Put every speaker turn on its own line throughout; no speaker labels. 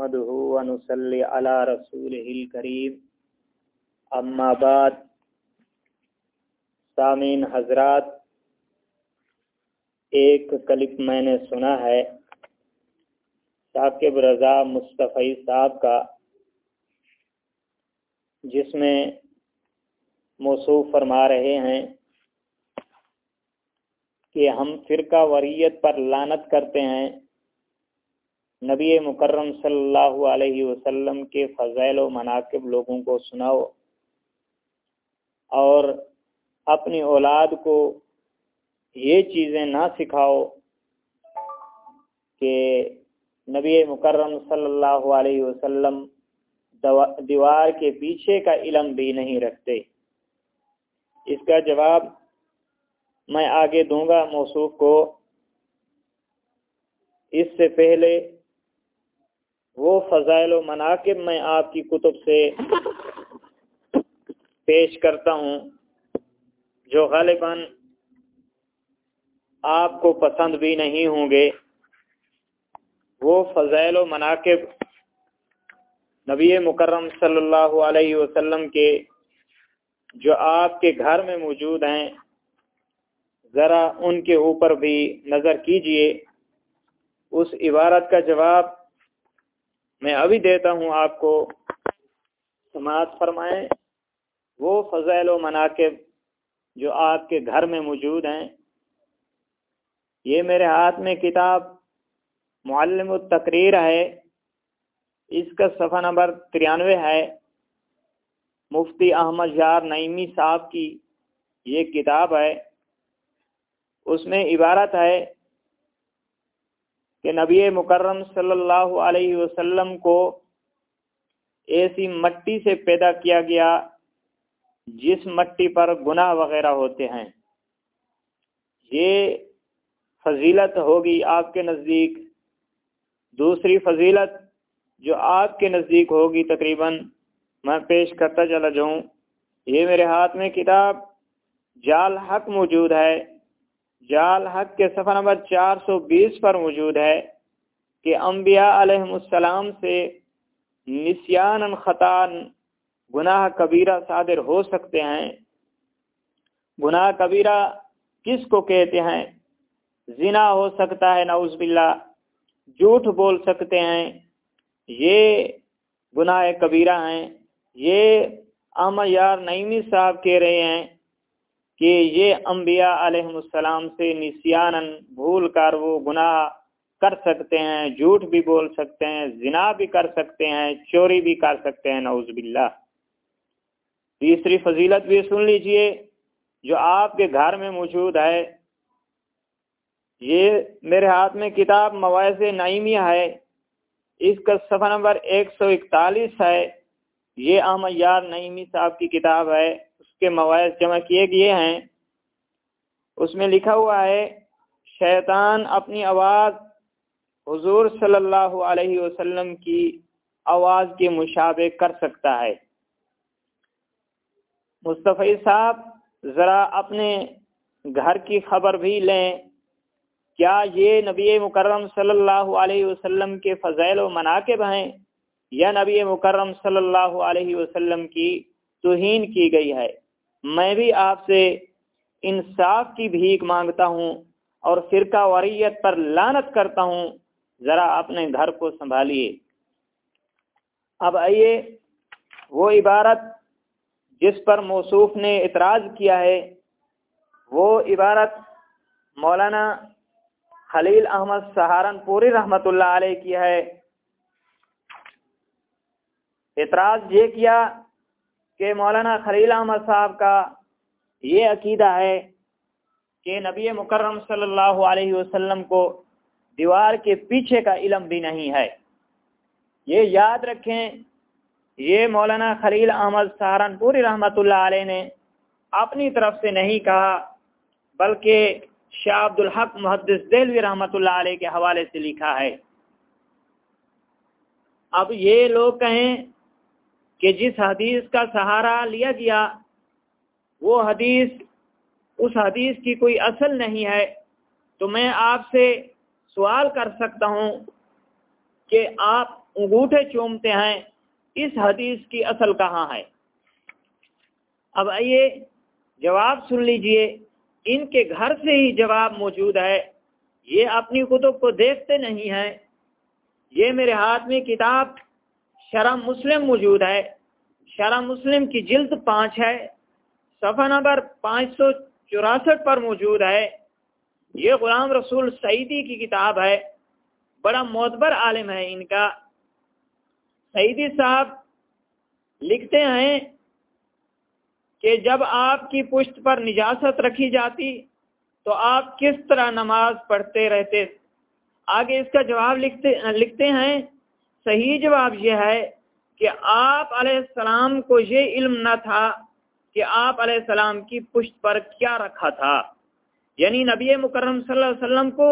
نحمده ونصلي على رسوله الكريم. اما بعد سامین حضرات، ایک کلپ میں نے سنا ہے ثاقب رضا مصطفی صاحب کا، جس میں موصوف فرما رہے ہیں کہ ہم فرقہ وریت پر لانت کرتے ہیں نبی مکرم صلی اللہ علیہ وسلم کے فضائل و مناقب لوگوں کو سناؤ اور اپنی اولاد کو یہ چیزیں نہ سکھاؤ کہ نبی مکرم صلی اللہ علیہ وسلم دیوار کے پیچھے کا علم بھی نہیں رکھتے۔ اس کا جواب میں آگے دوں گا موصوف کو۔ اس سے پہلے وہ فضائل و مناقب میں آپ کی کتب سے پیش کرتا ہوں، جو غالباً آپ کو پسند بھی نہیں ہوں گے۔ وہ فضائل و مناقب نبی مکرم صلی اللہ علیہ وسلم کے، جو آپ کے گھر میں موجود ہیں۔ ذرا ان کے اوپر بھی نظر کیجیے۔ اس عبارت کا جواب میں ابھی دیتا ہوں آپ کو سماعت فرمائیں۔ وہ فضائل و مناقب جو آپ کے گھر میں موجود ہیں، یہ میرے ہاتھ میں کتاب معلم التقریر ہے، اس کا صفحہ نمبر ترانوے ہے۔ مفتی احمد یار نعیمی صاحب کی یہ کتاب ہے۔ اس میں عبارت ہے کہ نبی مکرم صلی اللہ علیہ وسلم کو ایسی مٹی سے پیدا کیا گیا جس مٹی پر گناہ وغیرہ ہوتے ہیں۔ یہ فضیلت ہوگی آپ کے نزدیک۔ دوسری فضیلت جو آپ کے نزدیک ہوگی تقریباً، میں پیش کرتا چلا جاؤں۔ یہ میرے ہاتھ میں کتاب جال حق موجود ہے۔ جال حق کے صفحہ نمبر چار سو بیس پر موجود ہے کہ انبیاء علیہ السلام سے نسیان خطان گناہ کبیرہ صادر ہو سکتے ہیں۔ گناہ کبیرہ کس کو کہتے ہیں؟ زنا ہو سکتا ہے، نعوذ باللہ۔ جھوٹ بول سکتے ہیں۔ یہ گناہ کبیرہ ہیں۔ یہ احمد یار نعیمی صاحب کہہ رہے ہیں۔ کہ یہ انبیاء علیہ السلام سے نسیان بھول کر وہ گناہ کر سکتے ہیں، جھوٹ بھی بول سکتے ہیں، زنا بھی کر سکتے ہیں، چوری بھی کر سکتے ہیں، نعوذ باللہ۔ تیسری فضیلت بھی سن لیجیے، جو آپ کے گھر میں موجود ہے، یہ میرے ہاتھ میں کتاب مواعث نعیمیہ ہے، اس کا صفحہ نمبر ایک سو اکتالیس ہے۔ یہ احمد یار نعیمی صاحب کی کتاب ہے۔ کے مواعث جمع کیے گئے ہیں۔ اس میں لکھا ہوا ہے، شیطان اپنی آواز حضور صلی اللہ علیہ وسلم کی آواز کے مشابہ کر سکتا ہے۔ مصطفی صاحب، ذرا اپنے گھر کی خبر بھی لیں۔ کیا یہ نبی مکرم صلی اللہ علیہ وسلم کے فضائل و مناقب ہیں یا نبی مکرم صلی اللہ علیہ وسلم کی توہین کی گئی ہے؟ میں بھی آپ سے انصاف کی بھیک مانگتا ہوں اور فرقہ وریت پر لانت کرتا ہوں، ذرا اپنے گھر کو سنبھالیے۔ اب آئیے، وہ عبارت جس پر موصوف نے اعتراض کیا ہے، وہ عبارت مولانا خلیل احمد سہارنپوری رحمۃ اللہ علیہ کی ہے۔ اعتراض یہ کیا کہ مولانا خلیل احمد صاحب کا یہ عقیدہ ہے کہ نبی مکرم صلی اللہ علیہ وسلم کو دیوار کے پیچھے کا علم بھی نہیں ہے۔ یہ یاد رکھیں، یہ مولانا خلیل احمد سہارنپوری رحمۃ اللہ علیہ نے اپنی طرف سے نہیں کہا، بلکہ شاہ عبد الحق محدث دلوی رحمۃ اللہ علیہ کے حوالے سے لکھا ہے۔ اب یہ لوگ کہیں کہ جس حدیث کا سہارا لیا گیا، وہ حدیث، اس حدیث کی کوئی اصل نہیں ہے۔ تو میں آپ سے سوال کر سکتا ہوں کہ آپ انگوٹھے چومتے ہیں، اس حدیث کی اصل کہاں ہے؟ اب آئیے جواب سن لیجیے۔ ان کے گھر سے ہی جواب موجود ہے۔ یہ اپنی کتب کو دیکھتے نہیں ہیں۔ یہ میرے ہاتھ میں کتاب شرح مسلم موجود ہے۔ شرح مسلم کی جلد پانچ ہے۔ صفحہ نمبر پانچ سو چوراسٹھ پر موجود ہے۔ یہ غلام رسول سعیدی کی کتاب ہے۔ بڑا معتبر عالم ہے ان کا۔ سعیدی صاحب لکھتے ہیں کہ جب آپ کی پشت پر نجاست رکھی جاتی تو آپ کس طرح نماز پڑھتے رہتے؟ آگے اس کا جواب لکھتے لکھتے ہیں۔ صحیح جواب یہ ہے کہ آپ علیہ السلام کو یہ علم نہ تھا کہ آپ علیہ السلام کی پشت پر کیا رکھا تھا۔ یعنی نبی مکرم صلی اللہ علیہ وسلم کو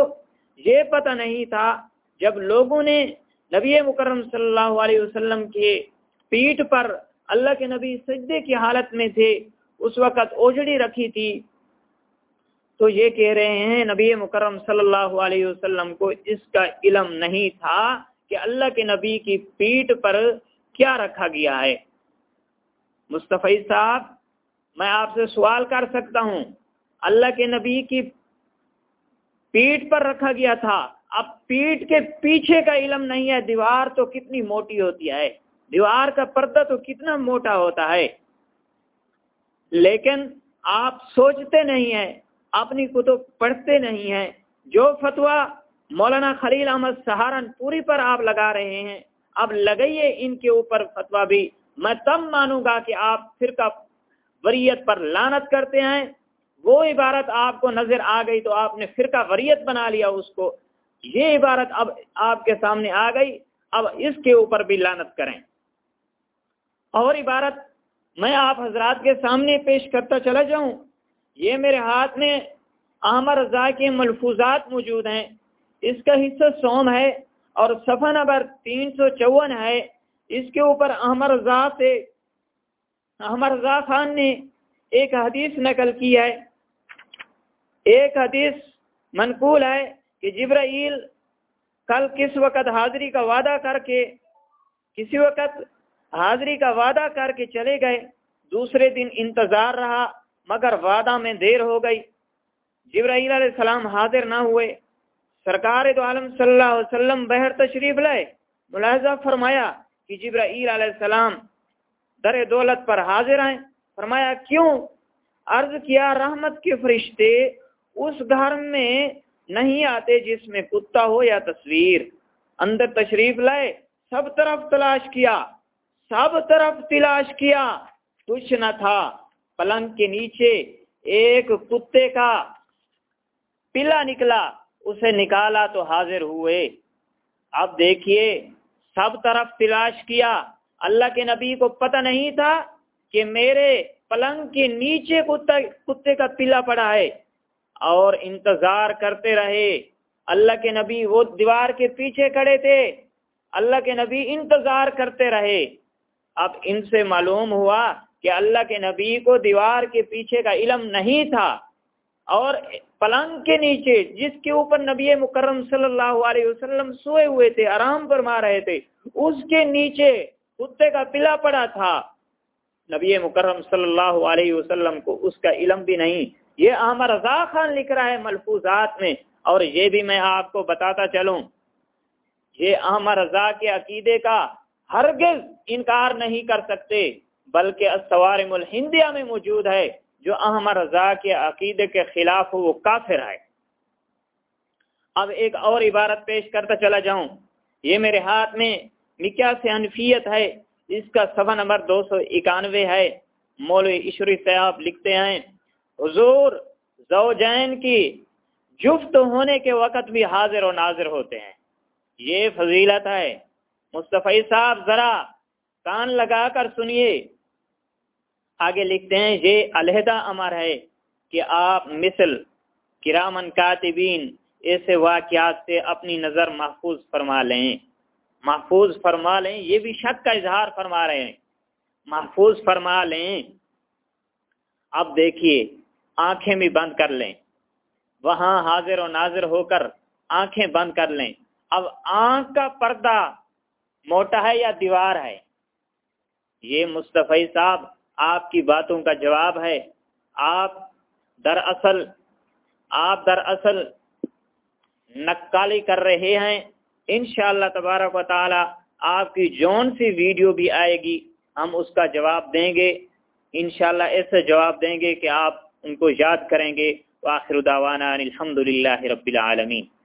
یہ پتہ نہیں تھا جب لوگوں نے نبی مکرم صلی اللہ علیہ وسلم کے پیٹ پر اللہ کے نبی سجدے کی حالت میں تھے اس وقت اوجڑی رکھی تھی تو یہ کہہ رہے ہیں نبی مکرم صلی اللہ علیہ وسلم کو اس کا علم نہیں تھا۔ کہ اللہ کے نبی کی پیٹ پر کیا رکھا گیا ہے؟ مصطفی صاحب، میں آپ سے سوال کر سکتا ہوں، اللہ کے نبی کی پیٹ پر رکھا گیا تھا، اب پیٹ کے پیچھے کا علم نہیں ہے، دیوار تو کتنی موٹی ہوتی ہے، دیوار کا پردہ تو کتنا موٹا ہوتا ہے۔ لیکن آپ سوچتے نہیں ہیں، اپنی کتب پڑھتے نہیں ہیں، جو فتوا مولانا خلیل احمد سہارنپوری پر آپ لگا رہے ہیں۔ اب لگائیے ان کے اوپر فتوا بھی۔ میں تب مانوں گا کہ آپ فرقہ وریت پر لانت کرتے ہیں۔ وہ عبارت آپ کو نظر آ گئی تو آپ نے فرقہ وریت بنا لیا اس کو۔ یہ عبارت اب آپ کے سامنے آ گئی۔ اب اس کے اوپر بھی لانت کریں۔ اور عبارت میں آپ حضرات کے سامنے پیش کرتا چلا جاؤں۔ یہ میرے ہاتھ میں احمد رضا کے ملفوظات موجود ہیں۔ اس کا حصہ سوم ہے اور صفحہ نمبر تین سو چون ہے۔ اس کے اوپر احمد رضا سے احمد رضا خان نے ایک حدیث نقل کی ہے۔ ایک حدیث منقول ہے کہ جبرائیل کل کس وقت حاضری کا وعدہ کر کے کسی وقت حاضری کا وعدہ کر کے چلے گئے۔ دوسرے دن انتظار رہا، مگر وعدہ میں دیر ہو گئی۔ جبرائیل علیہ السلام حاضر نہ ہوئے۔ سرکار دو عالم صلی اللہ علیہ وسلم بہر تشریف لائے، ملاحظہ فرمایا کہ جبرائیل علیہ السلام در دولت پر حاضر آئیں۔ فرمایا، کیوں؟ عرض کیا، رحمت کے فرشتے اس گھر میں نہیں آتے جس میں کتا ہو یا تصویر۔ اندر تشریف لائے، سب طرف تلاش کیا، سب طرف تلاش کیا۔ کچھ نہ تھا، پلنگ کے نیچے ایک کتے کا پلا نکلا۔ اسے نکالا تو حاضر ہوئے۔ اب دیکھیے، سب طرف تلاش کیا۔ اللہ کے نبی کو پتہ نہیں تھا کہ میرے پلنگ کے نیچے کتے کا پلا پڑا ہے۔ اور انتظار کرتے رہے۔ اللہ کے نبی وہ دیوار کے پیچھے کھڑے تھے۔ اللہ کے نبی انتظار کرتے رہے۔ اب ان سے معلوم ہوا کہ اللہ کے نبی کو دیوار کے پیچھے کا علم نہیں تھا۔ اور پلنگ کے نیچے جس کے اوپر نبی مکرم صلی اللہ علیہ وسلم سوئے ہوئے تھے، آرام فرما رہے تھے، اس کے نیچے کتے کا پلا پڑا تھا۔ نبی مکرم صلی اللہ علیہ وسلم کو اس کا علم بھی نہیں۔ یہ احمد رضا خان لکھ رہا ہے ملفوظات میں، اور یہ بھی میں آپ کو بتاتا چلوں۔ یہ احمد رضا کے عقیدے کا ہرگز انکار نہیں کر سکتے، بلکہ السوارم الہندیہ میں موجود ہے۔ جو احمد رضا کے عقیدے کے خلاف ہو، وہ کافر ہے اب ایک اور عبارت پیش کرتا چلا جاؤں۔ یہ میرے ہاتھ میں مکیا سے انفیت ہے، اس کا صفحہ نمبر دو سو اکانوے ہے۔ مولوی عشری صاحب لکھتے ہیں، حضور زوجین کی جفت ہونے کے وقت بھی حاضر و ناظر ہوتے ہیں۔ یہ فضیلت ہے۔ مصطفی صاحب ذرا کان لگا کر سنیے۔ آگے لکھتے ہیں، یہ علیحدہ امر ہے کہ آپ مثل کرامن کاتبین ایسے واقعات سے اپنی نظر محفوظ فرما لیں۔ محفوظ فرما لیں، یہ بھی شک کا اظہار فرما رہے ہیں۔ محفوظ فرما لیں۔ اب دیکھیے، آنکھیں بھی بند کر لیں۔ وہاں حاضر و ناظر ہو کر آنکھیں بند کر لیں۔ اب آنکھ کا پردہ موٹا ہے یا دیوار ہے؟ یہ مصطفی صاحب آپ کی باتوں کا جواب ہے۔ آپ دراصل آپ دراصل نقالی کر رہے ہیں۔ انشاءاللہ تبارک و تعالی آپ کی جون سی ویڈیو بھی آئے گی۔ ہم اس کا جواب دیں گے۔ انشاءاللہ ایسے جواب دیں گے کہ آپ ان کو یاد کریں گے۔ وآخر دعوانا الحمد للہ رب العالمین۔